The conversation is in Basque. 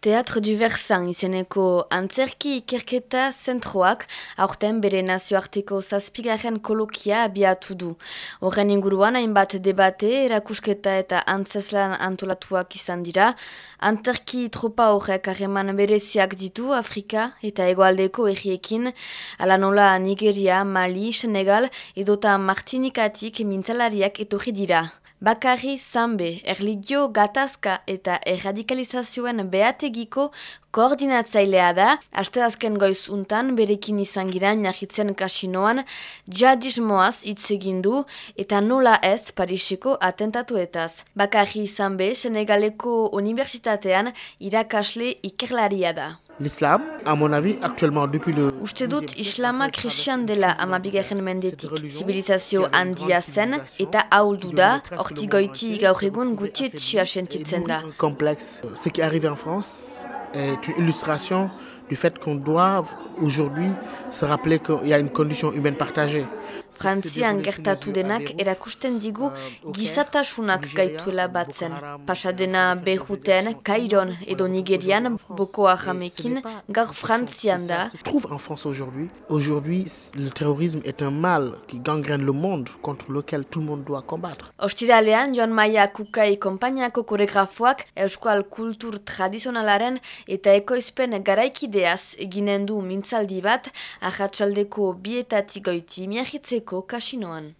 Teatro du Versan izeneko antzerki ikerketa zentroak aurten bere nazioarteko zazpigaren kolokia abiatu du. Horren inguruan hainbat debate, erakusketa eta antzeslan antolatuak izan dira. Antzerki tropa horrek harreman bereziak ditu Afrika eta egoaldeko erriekin, ala nola Nigeria, Mali, Senegal edota Martinikatik mintzalariak etorri dira. Bakarri zanbe, erligio gatazka eta erradikalizazioen behategiko koordinatzailea da, aste azken goiz untan berekin izan gira nahitzen kasinoan jadismoaz hitz du eta nola ez Pariseko atentatuetaz. Bakarri zanbe, Senegaleko Unibertsitatean irakasle ikerlaria da. L'islam, à mon avis, actuellement, depuis le... Uste dut islama krisian dela amabigarren mendetik. Zibilizazio handia zen eta ahuldu da, horti goiti gaur egun gutietxia sentitzen da. Complexe. Ce qui est arrivé en France est une illustration du fait qu'on doit aujourd'hui se rappeler qu'il y a une condition humaine partagée. Frantzian gertatu denak erakusten digu gizatasunak gaituela batzen. Pasadena Beiruten, Kairon edo Nigerian, Boko Haramekin, gaur Frantzian da. trouve en France aujourd'hui. Aujourd'hui, le terrorisme est un mal qui gangrène le monde contre lequel tout le monde doit combattre. Ostiralean, Joan Maia Kukai konpainiako koregrafoak euskal kultur tradizionalaren eta ekoizpen garaikideaz eginen du mintzaldi bat, ahatsaldeko bietatik goiti miahitzeko kasinoan.